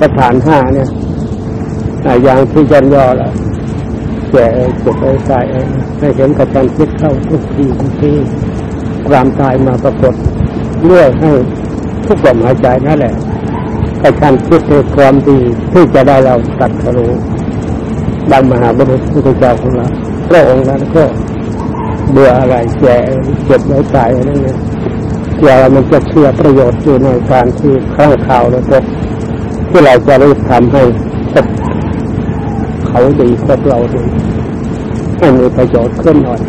ประธานห้าเนี่ยอย่างที่ยันยอล้วแก่เจ็บไปตายให้เห็นกระชันคิดเข้าทุกทีทุกทีความตายมาปรากฏเรื่อยให้ทุกลมหายใจนั่นแหละกระชันคิดในความดีที่จะได้เราตัดรู้ดังมหาบุรุษพระเจ้าของเราพระองค์นั้นก็เบื่ออะไรแก่เจ็บไว้ตายอะไรเนี่ยเกี่ยวมันจะเชื่อประโยชน์อยู่ในการที่ครั้งข่าวแล้วก็ ที่เราจะรีบทำให้เขาดีพวกเราดีให้มีประโยชน์ขึ้นหน่อย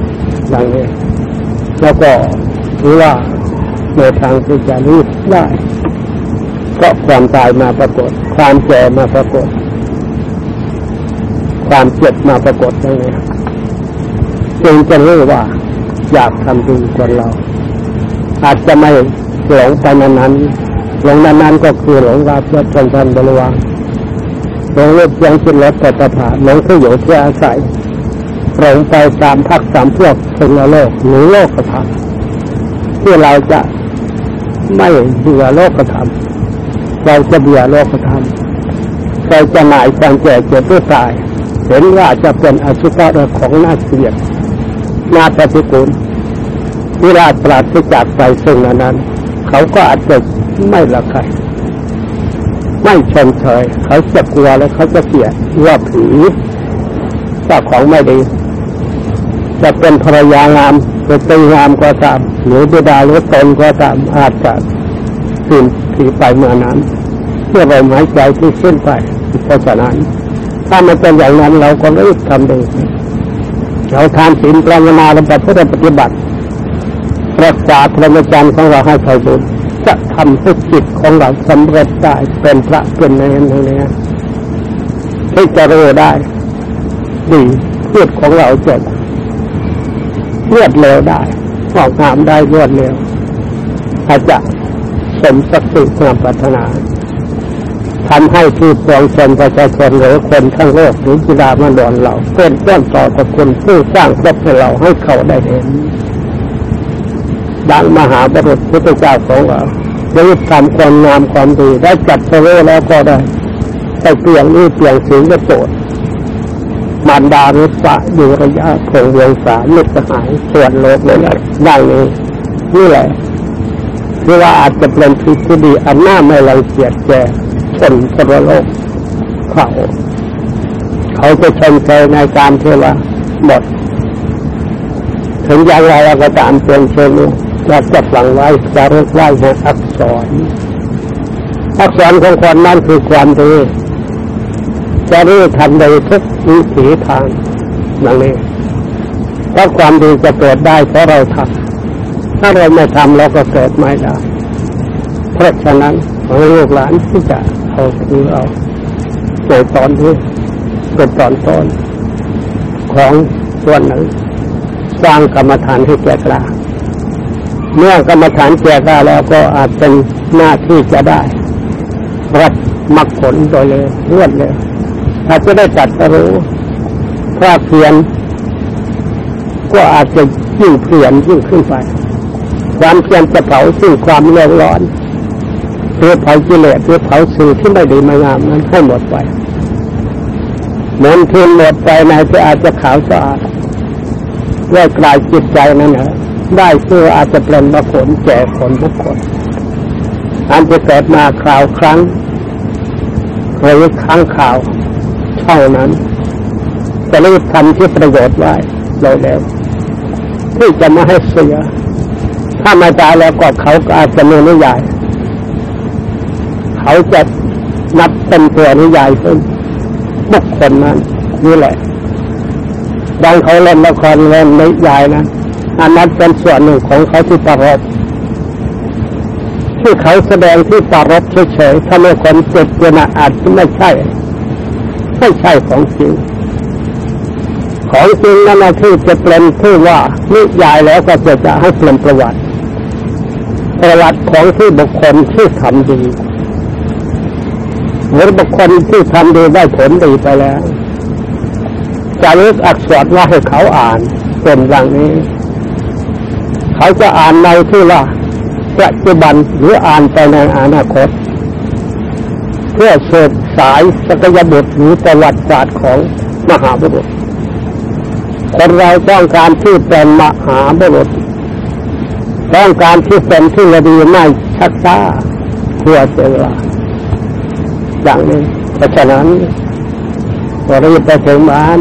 ดังนี้แล้วก็ถือว่าในทางที่จะรีบได้ก็ความตายมาปรากฏ ความแก่มาปรากฏ ความเจ็บมาปรากฏอย่างนี้จึงจะรู้ว่า อยากทำดีคนเรา อาจจะไม่หลงไปนั้น หลงนั้นก็คือหลงราบยศชนชันบริวารหลงรูปยังกินรสแต่ประผาหลงที่อยู่ที่อาศัยหลงไปตามพักสามพวกถึงโลกหรือโลกกระทำที่เราจะไม่เบื่อโลกกระทำเราจะเบื่อโลกกระทำเราจะหมายความแก่เจ็บด้วยตาย เห็นว่าจะเป็นอสุภะของน่าเกลียดน่าปฏิกูลเวลาปราศจากไปซึ่งนั้น เขาก็อาจจะ ไม่ละใครไม่ชมเชยเขาจะกลัวแล้วเขาจะเกลียดว่าผีเจ้าของไม่ดี จะเป็นภรรยางามจะเป็นงามก็ตามหรือบิดาหรือตนก็ตามอาจจะสิ้นผีไปเมื่อนั้นเพื่อลมหายใจที่สิ้นไปเพราะฉะนั้นถ้ามันเป็นอย่างนั้นเราก็รีบทำดีเราทานศีลภาวนาและปฏิบัติปฏิบัติรักษาพรหมจรรย์ของเราให้ไพบูรณ์ จะทำให้จิตของเราสำเร็จได้เป็นพระเป็นเนรนี้ที่จะรู้ได้ดีพูดของเราจะรวดเร็วได้ออกงามได้รวดเร็วอาจจะสมศักดิ์ศรีความปรารถนาทำให้ผู้ปองชนประชาชนหรือคนทั้งโลกหรือจิดามาดอนเราเป็นต้นต่อกับคนผู้สร้างครอบให้เราให้เขาได้เห็น ดังมหาบุรุษพุทธเจ้าของเรารีบทำความงามความดีได้จัดเสวแล้วก็ได้ไปเปลี่ยนนี่เปลี่ยนสีก็โจดมารดารุษะอยู่ระยะคงเวียงสามิตรหายส่วนโลกเลยได้นี้นี่แหละคือว่าอาจจะเป็นพิธีดีอันหน้าไม่รังเกียจแก่ชนพรโลกเขา เขาจะชมเชยในการเทวะหมด ถึงอย่างไรเราก็ตามเป็นเชิญ อยากจะฝังไว้จะรึกไว้ในอักษร อักษรของคนนั้นคือความดีจะรู้ทำโดยทุกวิถีทางอย่างนี้ถ้าความดีจะเกิดได้เพราะเราทำถ้าเราไม่ทำเราก็เกิดไม่ได้เพราะฉะนั้นขอลูกหลานที่จะเอาคือเอาในตอนนี้เป็นตอนต้นของส่วนหนึ่งสร้างกรรมฐานให้แก่กล้า เมื่อกรรมฐานแก่กล้าแล้วก็อาจเป็นหน้าที่จะได้รับมรรคผลโดยเลยรวดเลยอาจจะได้จัดรู้ถ้าเพียน ก็อาจจะยิ่งเพียนยิ่งขึ้นไป ความเพียนจะเผาซึ่งความเร่อร้อนเพื่อเผากิเลสเพื่อเผาสื่อที่ไม่ดีมางามนั้นให้หมดไปเหมือนเทียนหมดไปในจะอาจจะขาวสะอาดด้วยกลายจิตใจนั้นนะ ได้เพื่ออาจจะเป็นมรรคผลแก่คนทุกคนอันจะเกิดมาคราวครั้งหรือครั้งข่าวเท่านั้นจะรีบทำที่ประโยชน์ไว้โดยแล้วที่จะไม่ให้เสีย ถ้าม่ตายแล้วก็เขาก็อาจจะมีนิยายเขาจะนับเป็นตัวนิยายซึ่งบุคคลนั้นนี่แหละดังเขาเล่นละครเล่นนิยายนะ อันนั้นเป็นส่วนหนึ่งของเขาที่ปรบที่เขาแสดงที่ปรบเฉยๆถ้าไม่คนเจ็บเจนะอาจจะไม่ใช่ ไม่ใช่ของจริงของจริงนั่นที่จะเป็นที่ว่านิยายแล้วก็จะจะให้เปลี่ยนประวัติ ประวัติของที่บุคคลที่ทำดีหรือบุคคลที่ทำดีได้ผลดีไปแล้วจะเลือกอักษรว่าให้เขาอ่านเป็นอย่างนี้ เขาจะอ่านในที่ว่าปัจจุบันหรืออ่านไปในอนาคต เพื่อเสดสายสกยบุตรหรือประวัติศาสตร์ของมหาบุรุษคนเราต้องการที่เป็นมหาบุรุษต้องการที่เป็นที่ระดีไม่ชักช้าขัวเสียเวลาอย่างนี้เพราะฉะนั้นก็รีบไปถึงบ้าน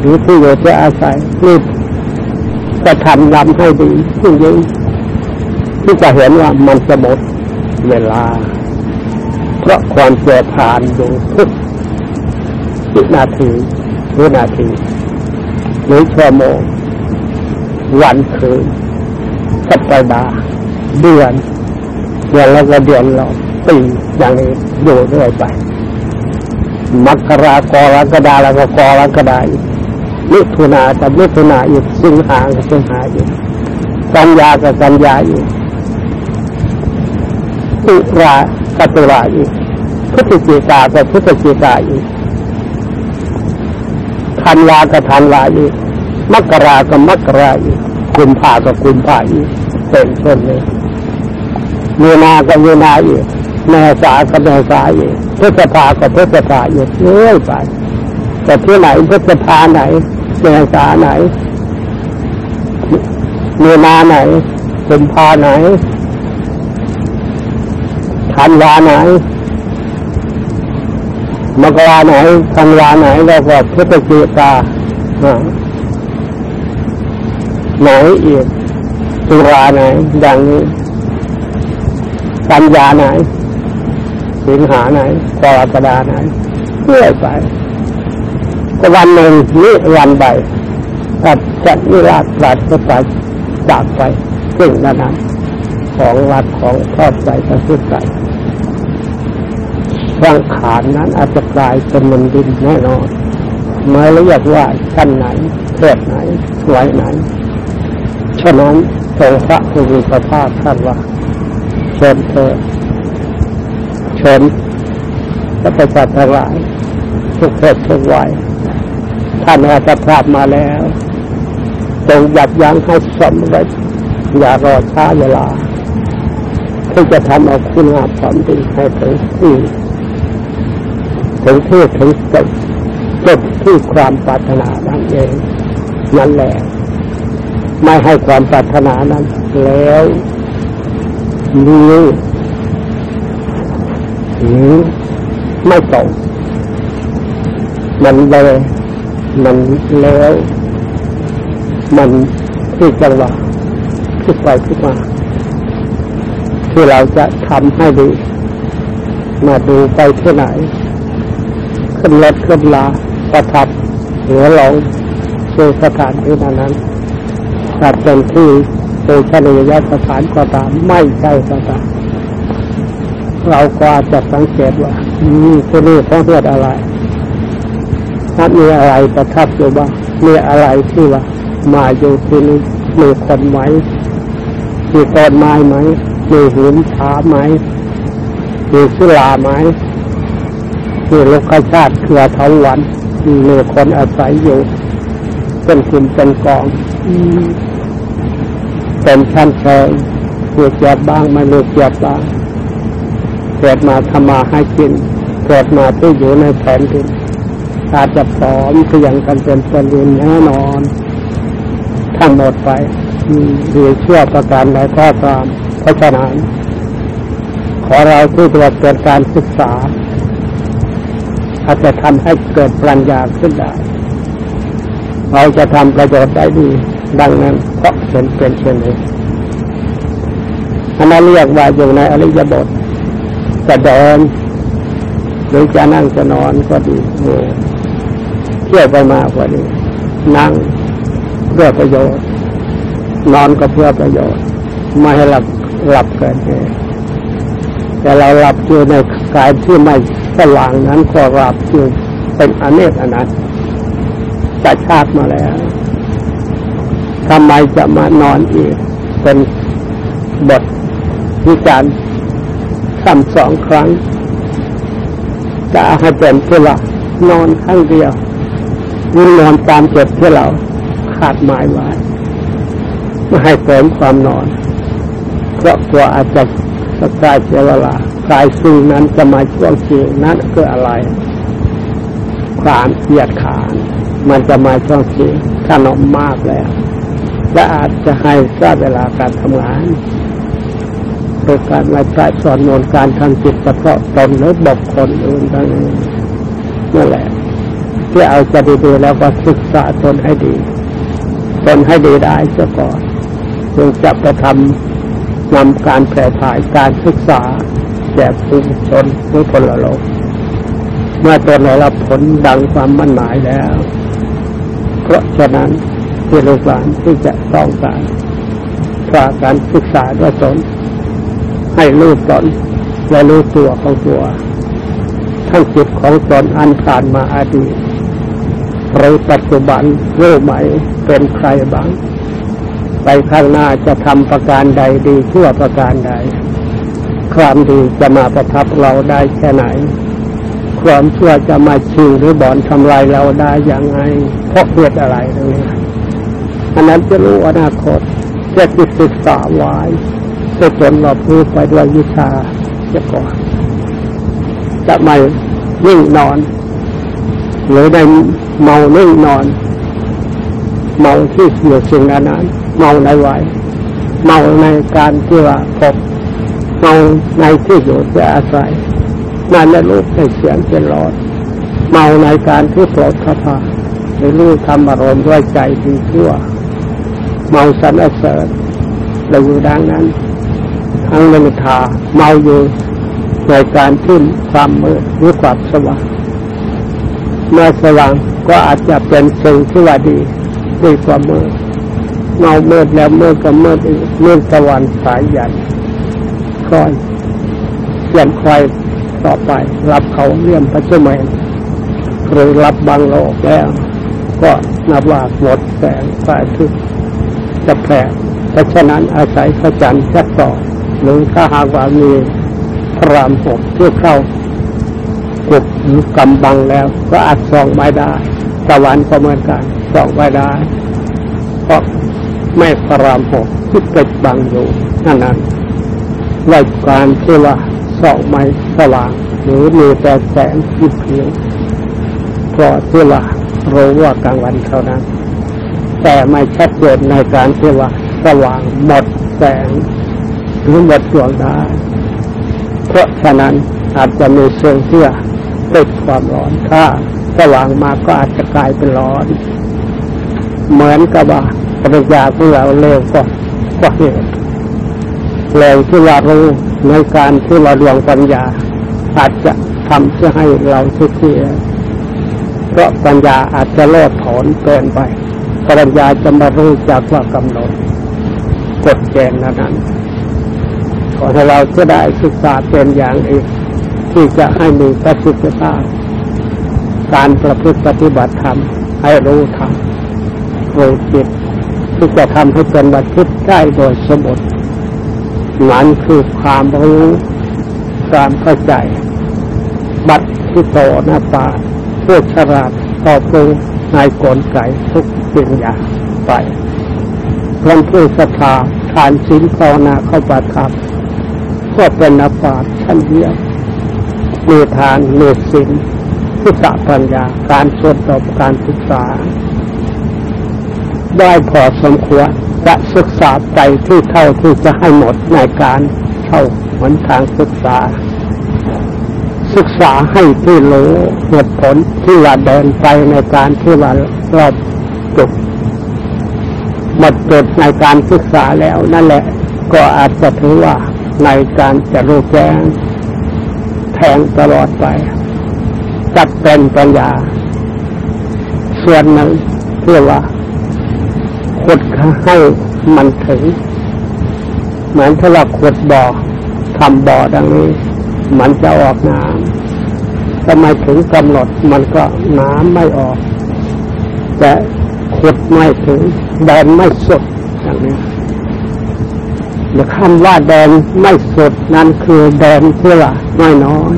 หรือที่อยู่ที่อาศัยรีบ จะทำลำให้ดียิ่งยิ่งที่จะเห็นว่ามันจะหมดเวลา เพราะความเสียผ่านอยู่ทุกสินาทีวินาทีหรือชั่วโมงวันคืนสัปดาห์เดือน เดือนแล้วก็เดือนเราปีอย่างนี้อยู่เรื่อยไป มกรากรกฎาแล้วก็กรกฎาอีก มิถุนากับมิถุนาอีกสิงหากับสิงหาอีกกันยากับกันยาอีกตุลากับตุลาอีกพฤศจิกากับพฤศจิกาอีกธันวากับธันวาอีกมกรากับมกราอีกกุมภากับกุมภาอีกเป็นต้นเลยมีนากับมีนาอีกเมษากับเมษาอีกพฤษภากับพฤษภาอีกเรื่อยไปแต่ที่ไหนพฤษภาไหน เมษาไหนมีนาไหนกุมภาไหนธันวาไหนมกราไหนธันวาไหนแล้วก็พฤศจิกาไหนอีกตุลาไหนดังนี้กันยาไหนสิงหาไหนกรกฎาไหนเรื่อยไป วันหนึ่งนี้วันใดตัดจะนิราชปราศจากจากไปซึ่งนั้นของวัดของทอดใจประสุทธใจร่างขานนั้นอาจจะกลายเป็นมันดินแน่นอนไม่เรียกว่าชั้นไหนเพศไหนสวยไหนฉะนั้นทรงพระภูมิพระภาคท่านว่าเชิญเธอเชิญพระประชาทั้งหลายทุกเพศทุกวัย ท่านอาจภาพมาแล้วจงหยับยั้งให้สมเร็จอย่ารอช้าเวลาที่จะทำเอาคุณงามความดีให้ถึงที่ถึงที่ถึงจุดจุดที่ความปรารถนานั่นเองนั่นแหละ ไม่ให้ความปรารถนานั้น แล้วนี้หรือไม่ตรงมันเลย มันแล้วมันที่จังหวะที่ไปที่มาที่เราจะทำให้ดี มาดูไปที่ไหน ขึ้นรถขึ้นลาประทับหรือลงคือสถานที่นั้นจัดเป็นที่เป็นชนิยสถานก็ตามไม่ใช่ก็ตามเราก็จะสังเกตว่ามีที่นี่เพราะเหตุอะไร ถ้ามีอะไรประทับอยู่บ้างมีอะไรที่ว่า มาอยู่ที่นี่มีคนไหมมีต้นไม้ไหมมีหินผาไหมมีศิลาไหมมีลูกชาติเครือเทวันมีคนอาศัยอยู่เป็นกลุ่มเป็นกองเป็นชั้นเชิงมีเกียรติบ้างไม่มีเกียรติบ้างเกิดมาทำมาให้กินเกิดมาที่อยู่ในแผ่นดิน อาจจะพร้อมเพียงกันเป็นเป็นดินแน่นอนทั้งหมดไปดีเชื่อประการใดก็ตามเพราะฉะนั้นขอเราที่ตัวเกิดการศึกษา อาจจะทำให้เกิดปัญญาขึ้นได้ เราจะทำประโยชน์ได้ดี ดังนั้นเพราะเห็นเป็นเช่นนี้อันนั้นเรียกว่าอยู่ในอริยบทจะเดินหรือจะนั่งจะนอนก็ดี เที่ยวไปมาก็ดีนั่งเพื่อประโยชน์ นอนก็เพื่อประโยชน์ ไม่ให้หลับหลับเกินเหตุแต่เราหลับอยู่ในกายที่ไม่สว่างนั้นก็หลับอยู่เป็นอเนกอนันต์แต่ชาติมาแล้วทำไมจะมานอนอีก เป็นบทวิจารณ์ซ้ำสองครั้งจะให้เป็นเพื่อเรานอนครั้งเดียว นอนตามจ็บที่เราขาดหมายไว้ไม่ให้เสริมความนอน เพราะกลัวอาจจะสกายเสียเวลากายซึ่งนั้นจะมาช่วงชิงนั้นคืออะไร ความเกียดขาน มันจะมาช่วงชิงขนอมมากแล้วและอาจจะให้ทราบเวลาการทำงานโดยการมาใช้สอนนนการทำจิตเฉพาะตนหรือบอกคนอื่นทั้งนี้นั่นแหละ ที่เอาจะดีๆแล้วก็ศึกษาตนให้ดี ตนให้ดีได้เสียก่อนจึงจะไปทำนำการแผ่ผายการศึกษาแก่ผู้ชนผู้คนละโลก เมื่อตนได้รับผลดังความมั่นหมายแล้ว เพราะฉะนั้นที่ลูกหลานที่จะต้องการฝากการศึกษาด้วยตนให้รู้ตนและรู้ตัวของตัวทั้งจิตของตนอันผ่านมาอดีต หรือปัจจุบันรู้ไหมเป็นใครบ้าง ไปข้างหน้าจะทำประการใดดีชั่วประการใด ความดีจะมาประทับเราได้แค่ไหน ความชั่วจะมาชิงหรือบ่อนทำลายเราได้อย่างไงเพราะเหตุอะไรตรงนี้อันนั้นจะรู้อนาคตจะติดศึกษาไว้จะผลเราพูดไปด้วยวิชาจะก่อนจะไม่ยิ่งนอน หรือได้เมานิ่งนอน เมาที่เสียสิ่งนั้นเมาในวัยเมาในการที่ว่าพบเมาในที่อยู่ที่อาศัยนั่นและลูกในเสียงเป็นรอดเมาในการที่โปรดพระพาหรือลูกทำอารมณ์ด้วยใจดีชั่ว เมาสันเสริญเราอยู่ดังนั้น ทั้งเมตตาเมาอยู่ในการขึ้นความมืดหรือความสว่าง มื่อสว่างก็อาจจะเป็นสิ่งที่ว่าดีดีกว่ามืดเมาเมื่อแล้วเมื่อก็เมื่ออีกเมื่อตะวันสายใหญ่คอยเปลี่ยนคอยต่อไป รับเขาเลี่ยมพระเจ้าแมนหรือรับบางโลกแล้ว ก็นับว่าหมดแสงฝ่ายทุกจะแผ่เพราะฉะนั้นอาศัยพระจันทร์ชัดต่อหรือถ้าหากว่ามีพระรามหกเพื่อเข้า กบหรือกำบังแล้ว ก็อาจส่องไม่ได้ตะวันก็เหมือนกันส่องไม่ได้ เพราะไม่พระรามหกที่ปิดบังอยู่นั่นนั้นรายการที่ว่าส่องไม่สว่าง หรือมีแต่แสงที่เพียงเพราะที่ว่ารู้ว่ากลางวันเท่านั้น แต่ไม่ชัดเจนในการที่ว่าสว่างหมดแสงหรือหมดดวงได้เพราะฉะนั้นอาจจะมีเสื่อเสื่อ ติดความร้อนถ้าสว่างมาก็อาจจะกลายเป็นร้อน เหมือนกับว่าปริญญาของเราเร็วก็ก็เหตุแรงที่เรารู้ในการที่เราดวงปัญญา อาจจะทำเพื่อให้เราเสียเพราะปัญญาอาจจะโลดถอนเกินไปปัญญาจะมารู้จากว่ากำหนดกฎเกณฑ์นั้นขอให้เราจะได้ศึกษาเป็นอย่างอีก ที่จะให้มีประสิทธิภาพ การประพฤติปฏิบัติธรรมให้รู้ธรรมรู้จิตที่จะทำให้เป็นบัติได้โดยสมบูรณ์นั้นคือความรู้ความเข้าใจ บัตรที่โตหน้าป่าผู้ฉลาดต่อปูในกลไกทุกสิ่งอย่างไปคนผู้ศรัทธาทานศีลภาวนาเข้าปฏิบัติก็เป็นนักปาชั้นเยี่ยม มีทานมีศีลพุทธปัญญา การสวดตบการศึกษา ได้พอสมควรจะศึกษาใจที่เท่าที่จะให้หมดในการเข้าหนทางศึกษา ศึกษาให้ที่รู้เหตุผลที่ว่าเดินไปในการที่ว่ารอบจุดหมดจุดในการศึกษาแล้วนั่นแหละ ก็อาจจะถือว่าในการจะรู้แจ้ง แทงตลอดไป จัดเป็นปัญญา ส่วนนั้นเพื่อว่าขุดให้มันถึง เหมือนถ้าเราขุดบ่อทำบ่อดังนี้ มันจะออกน้ำถ้าไม่ถึงกำหนดมันก็น้ำไม่ออก แต่ขุดไม่ถึงแดนไม่สุดอย่างนี้ คำว่าแดนไม่สุดนั้นคือแดนเพื่อน้อยน้อย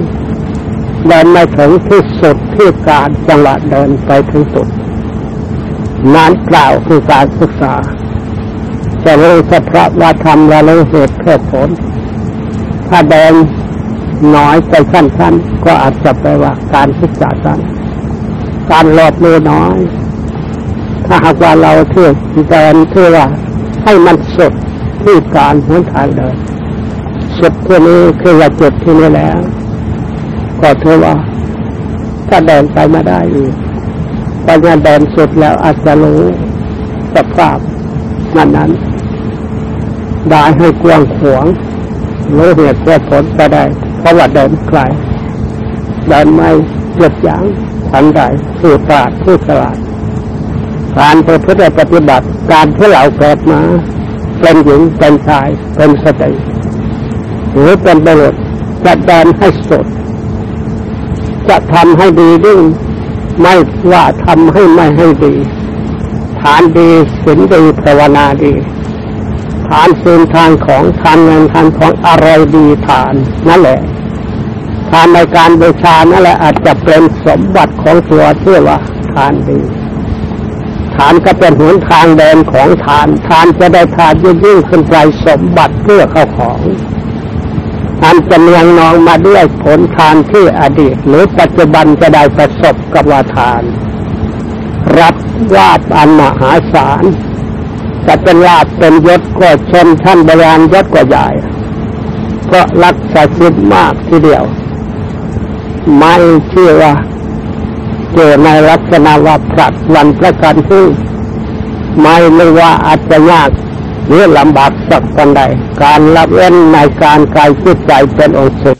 เดินไม่ถึงที่สุดที่การจังหวะเดินไปถึงสุดนั้นกล่าวคือการศึกษา จะรู้สภาพว่าทำและรู้เหตุเพื่อผล ถ้าเดินน้อยไปสั้นๆก็อาจจะแปลว่าการศึกษาสั้นการหลบมือน้อย ถ้าหากว่าเราเที่ยวเดินเพื่อว่าให้มันสุด ที่การหนทางเดินสุดที่นี้คือว่าจุดที่นี้แล้ว ก็เท่าว่า ถ้าเดินไปม่ได้อีกพอจะเดินสุดแล้วอาจจะรู้สภาพนั้นนั้นได้ให้กว้างขวางรู้เหตุว่าผลก็ได้ เพราะว่าเดินไกลเดินไม่หยุดยั้งทันใดผู้ปราดผู้ฉลาดการเพื่อปฏิบัติการที่เราเกิดมา เป็นหญิงเป็นชายเป็นสตรีหรือเป็นบุรุษจะดนให้สด จะทำให้ดีด้วยไม่ว่าทำให้ไม่ให้ดี ฐานดีศีลดีภาวนาดีทานศีลทานของทานเงินทานของอะไรดีทานนั่นแหละทานในการบูชานั่นแหละอาจจะเป็นสมบัติของตัวเชื่อว่าทานดีานก็เป็นหนทางเดินของทาน ทานจะได้ทานยิ่งยิ่งขึ้นไปสมบัติเพื่อเข้าของทานจะเนียงนองมาด้วยผลทานที่อดีต หรือปัจจุบันจะได้ประสบกับว่าทาน รับวาดอันมหาศาลจะเป็นลาบเป็นยศก็ชนท่านบริานยศก็ใหญ่ก็รักษาชิดมากทีเดียว ไม่เชื่อว่า เจอในลักษณะว่าผลัดวันประกันที่ไม่ไม่ว่าอาจจะยากหรือลำบากสักกันใด การรับเว้นในการกายจิตใจเป็นองค์สุด